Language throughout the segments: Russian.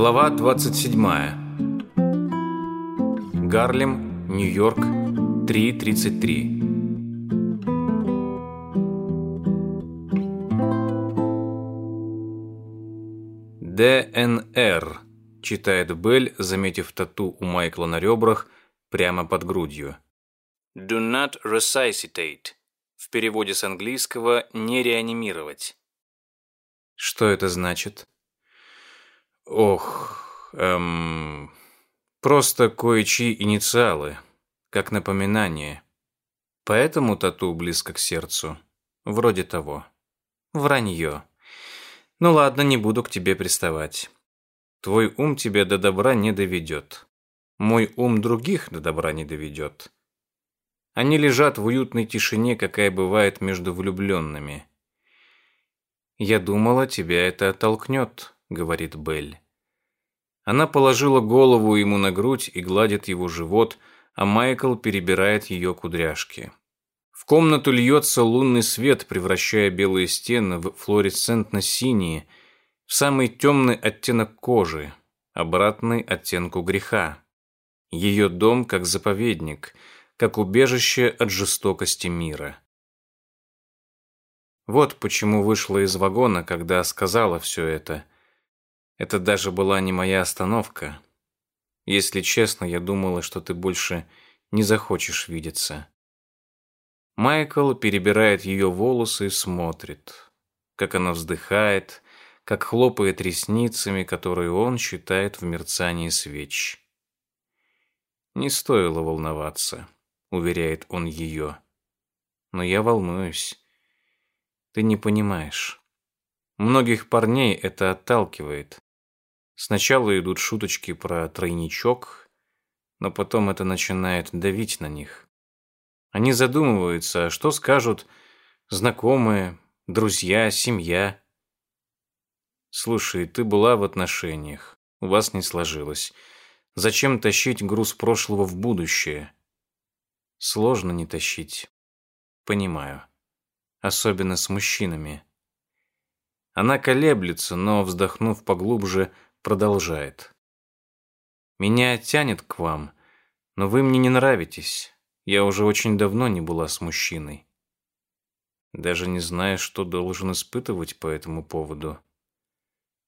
Глава 27. Гарлем, Нью-Йорк, 3.33. ДНР, читает Белль, заметив тату у Майкла на ребрах прямо под грудью. Do not resuscitate. В переводе с английского «не реанимировать». Что это значит? Ох, эм... Просто кое-чьи инициалы, как напоминание. Поэтому тату близко к сердцу. Вроде того. Вранье. Ну ладно, не буду к тебе приставать. Твой ум тебя до добра не доведет. Мой ум других до добра не доведет. Они лежат в уютной тишине, какая бывает между влюбленными. «Я думала, тебя это оттолкнет», — говорит Белль. Она положила голову ему на грудь и гладит его живот, а Майкл перебирает ее кудряшки. В комнату льется лунный свет, превращая белые стены в флуоресцентно-синие, в самый темный оттенок кожи, обратный оттенку греха. Ее дом как заповедник, как убежище от жестокости мира. Вот почему вышла из вагона, когда сказала все это. Это даже была не моя остановка. Если честно, я думала, что ты больше не захочешь видеться. Майкл перебирает ее волосы и смотрит, как она вздыхает, как хлопает ресницами, которые он считает в мерцании свеч. «Не стоило волноваться», — уверяет он ее. «Но я волнуюсь. Ты не понимаешь. Многих парней это отталкивает. Сначала идут шуточки про тройничок, но потом это начинает давить на них. Они задумываются, что скажут знакомые, друзья, семья. Слушай, ты была в отношениях, у вас не сложилось. Зачем тащить груз прошлого в будущее? Сложно не тащить. Понимаю особенно с мужчинами. Она колеблется, но, вздохнув поглубже, продолжает. «Меня тянет к вам, но вы мне не нравитесь. Я уже очень давно не была с мужчиной. Даже не знаю, что должен испытывать по этому поводу».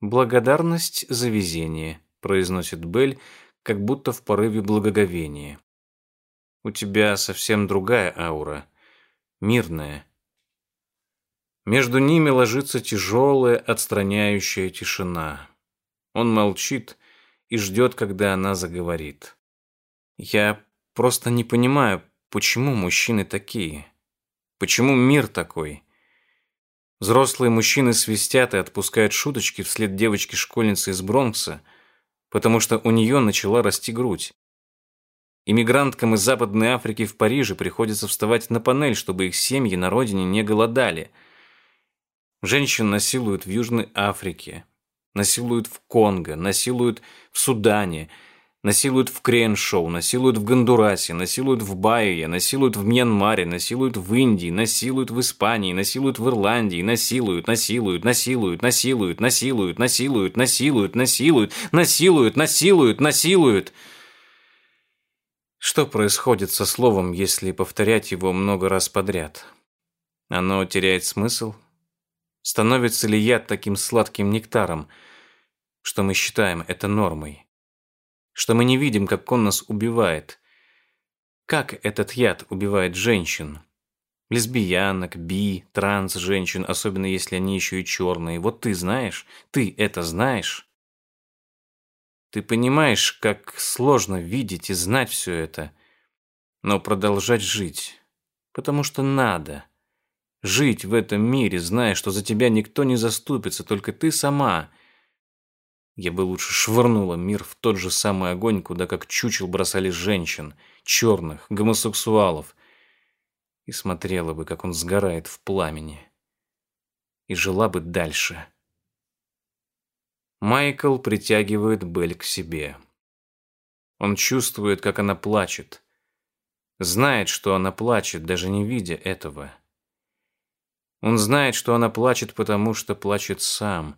«Благодарность за везение», — произносит Белль, как будто в порыве благоговения. «У тебя совсем другая аура, мирная». Между ними ложится тяжелая, отстраняющая тишина. Он молчит и ждет, когда она заговорит. Я просто не понимаю, почему мужчины такие? Почему мир такой? Взрослые мужчины свистят и отпускают шуточки вслед девочки-школьницы из Бронкса, потому что у нее начала расти грудь. Иммигранткам из Западной Африки в Париже приходится вставать на панель, чтобы их семьи на родине не голодали – Женщин насилуют в Южной Африке, насилуют в Конго, насилуют в Судане, насилуют в Креншоу, насилуют в Гондурасе, насилуют в Байе, насилуют в Мьянмаре, насилуют в Индии, насилуют в Испании, насилуют в Ирландии, насилуют, насилуют, насилуют, насилуют, насилуют, насилуют, насилуют, насилуют, насилуют, насилуют, насилуют. Что происходит со словом, если повторять его много раз подряд? Оно теряет смысл, Становится ли яд таким сладким нектаром, что мы считаем это нормой? Что мы не видим, как он нас убивает? Как этот яд убивает женщин? Лесбиянок, би, транс-женщин, особенно если они еще и черные. Вот ты знаешь? Ты это знаешь? Ты понимаешь, как сложно видеть и знать все это, но продолжать жить, потому что надо. Жить в этом мире, зная, что за тебя никто не заступится, только ты сама. Я бы лучше швырнула мир в тот же самый огонь, куда как чучел бросали женщин, черных, гомосексуалов, и смотрела бы, как он сгорает в пламени. И жила бы дальше. Майкл притягивает Белль к себе. Он чувствует, как она плачет. Знает, что она плачет, даже не видя этого. Он знает, что она плачет, потому что плачет сам,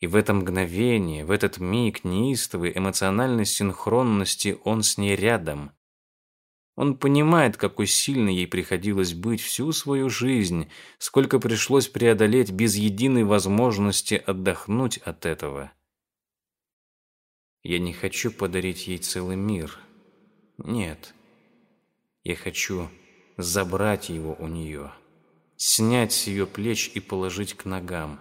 И в это мгновение, в этот миг неистовой эмоциональной синхронности он с ней рядом. Он понимает, какой сильной ей приходилось быть всю свою жизнь, сколько пришлось преодолеть без единой возможности отдохнуть от этого. Я не хочу подарить ей целый мир. Нет. Я хочу забрать его у нее, снять с ее плеч и положить к ногам.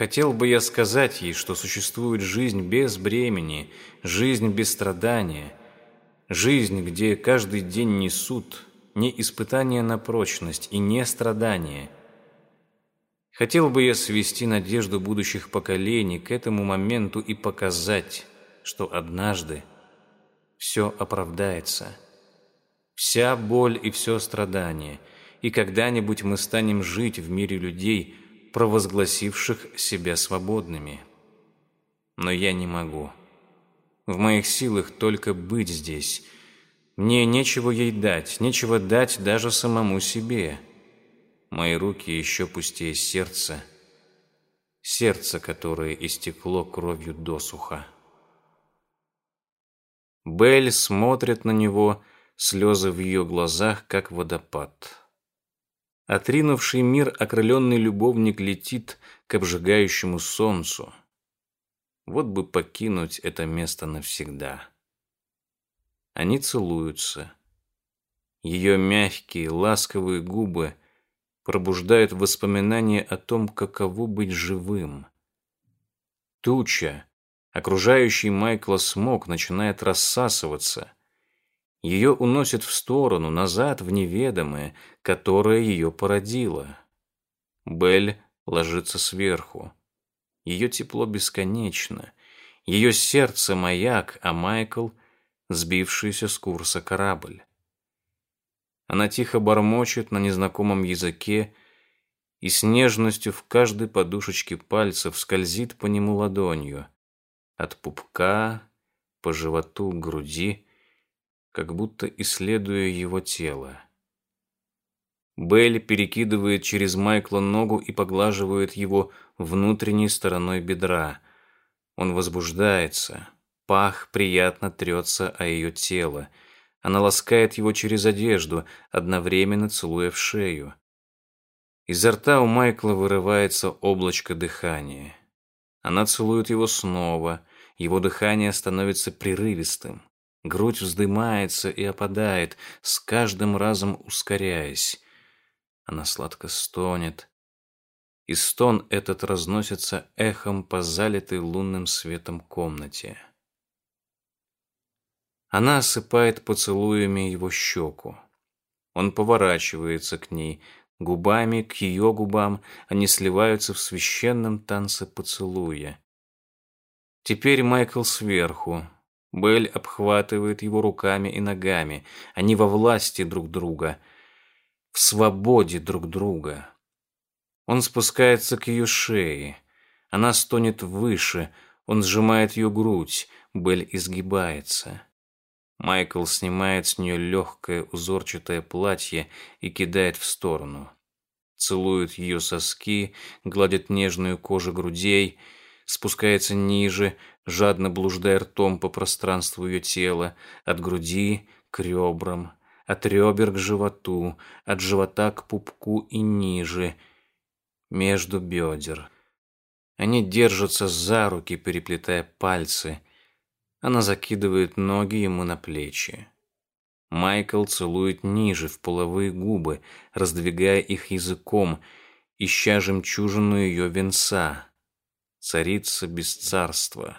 Хотел бы я сказать ей, что существует жизнь без бремени, жизнь без страдания, жизнь, где каждый день не суд, не испытание на прочность и не страдание. Хотел бы я свести надежду будущих поколений к этому моменту и показать, что однажды все оправдается. Вся боль и все страдание, и когда-нибудь мы станем жить в мире людей – провозгласивших себя свободными. Но я не могу. В моих силах только быть здесь. Мне нечего ей дать, нечего дать даже самому себе. Мои руки еще пустее сердца, сердце, которое истекло кровью досуха. Белль смотрит на него, слезы в ее глазах, как водопад. Отринувший мир окрыленный любовник летит к обжигающему солнцу. Вот бы покинуть это место навсегда. Они целуются. Ее мягкие, ласковые губы пробуждают воспоминания о том, каково быть живым. Туча, окружающий Майкла смог, начинает рассасываться – ее уносит в сторону, назад, в неведомое, которое ее породило. Белль ложится сверху. Ее тепло бесконечно. Ее сердце маяк, а Майкл — сбившийся с курса корабль. Она тихо бормочет на незнакомом языке и с нежностью в каждой подушечке пальцев скользит по нему ладонью. От пупка по животу к груди — как будто исследуя его тело. Белль перекидывает через Майкла ногу и поглаживает его внутренней стороной бедра. Он возбуждается. Пах приятно трется о ее тело. Она ласкает его через одежду, одновременно целуя в шею. Изо рта у Майкла вырывается облачко дыхания. Она целует его снова. Его дыхание становится прерывистым. Грудь вздымается и опадает, с каждым разом ускоряясь. Она сладко стонет. И стон этот разносится эхом по залитой лунным светом комнате. Она осыпает поцелуями его щеку. Он поворачивается к ней, губами к ее губам, они сливаются в священном танце поцелуя. Теперь Майкл сверху, Белль обхватывает его руками и ногами. Они во власти друг друга, в свободе друг друга. Он спускается к ее шее. Она стонет выше. Он сжимает ее грудь. Белль изгибается. Майкл снимает с нее легкое узорчатое платье и кидает в сторону. Целует ее соски, гладит нежную кожу грудей, спускается ниже, жадно блуждая ртом по пространству ее тела, от груди к ребрам, от ребер к животу, от живота к пупку и ниже, между бедер. Они держатся за руки, переплетая пальцы. Она закидывает ноги ему на плечи. Майкл целует ниже, в половые губы, раздвигая их языком, ища жемчужину ее венца. Царица без царства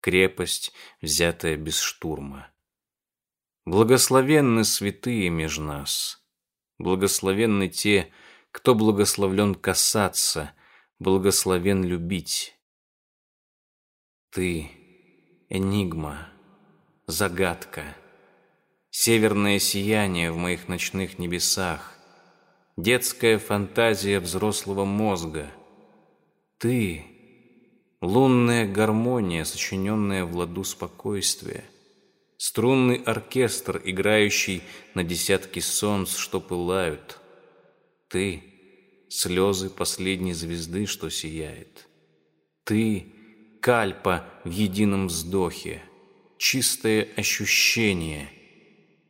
крепость, взятая без штурма. Благословенны святые меж нас, благословенны те, кто благословлен касаться, благословен любить. Ты — энигма, загадка, северное сияние в моих ночных небесах, детская фантазия взрослого мозга. Ты — лунная гармония, сочиненная в ладу спокойствия, струнный оркестр, играющий на десятки солнц, что пылают. Ты — слезы последней звезды, что сияет. Ты — кальпа в едином вздохе, чистое ощущение,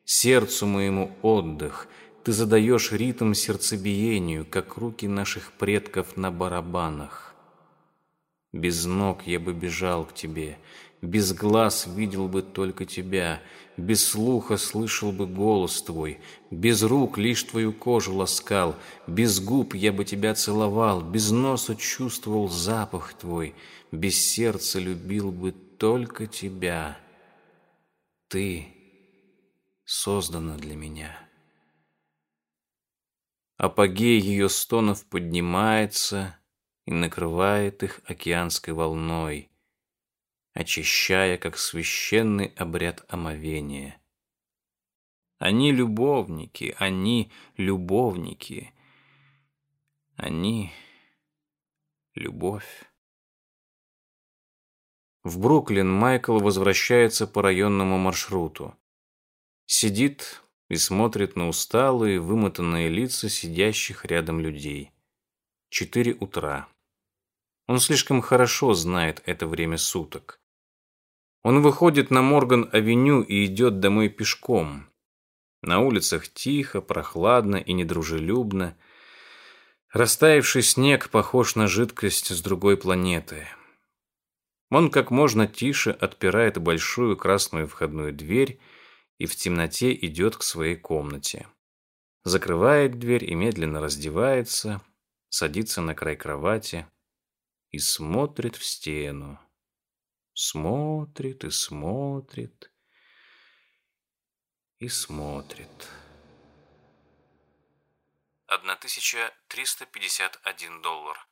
сердцу моему отдых. Ты задаешь ритм сердцебиению, как руки наших предков на барабанах. Без ног я бы бежал к тебе, без глаз видел бы только тебя, без слуха слышал бы голос твой, без рук лишь твою кожу ласкал, без губ я бы тебя целовал, без носа чувствовал запах твой, без сердца любил бы только тебя. Ты создана для меня. Апогей ее стонов поднимается и накрывает их океанской волной, очищая, как священный обряд омовения. Они любовники, они любовники, они любовь. В Бруклин Майкл возвращается по районному маршруту. Сидит и смотрит на усталые, вымотанные лица сидящих рядом людей. Четыре утра. Он слишком хорошо знает это время суток. Он выходит на Морган-авеню и идет домой пешком. На улицах тихо, прохладно и недружелюбно. Растаявший снег похож на жидкость с другой планеты. Он как можно тише отпирает большую красную входную дверь и в темноте идет к своей комнате. Закрывает дверь и медленно раздевается, садится на край кровати, и смотрит в стену. Смотрит и смотрит и смотрит. 1351 доллар.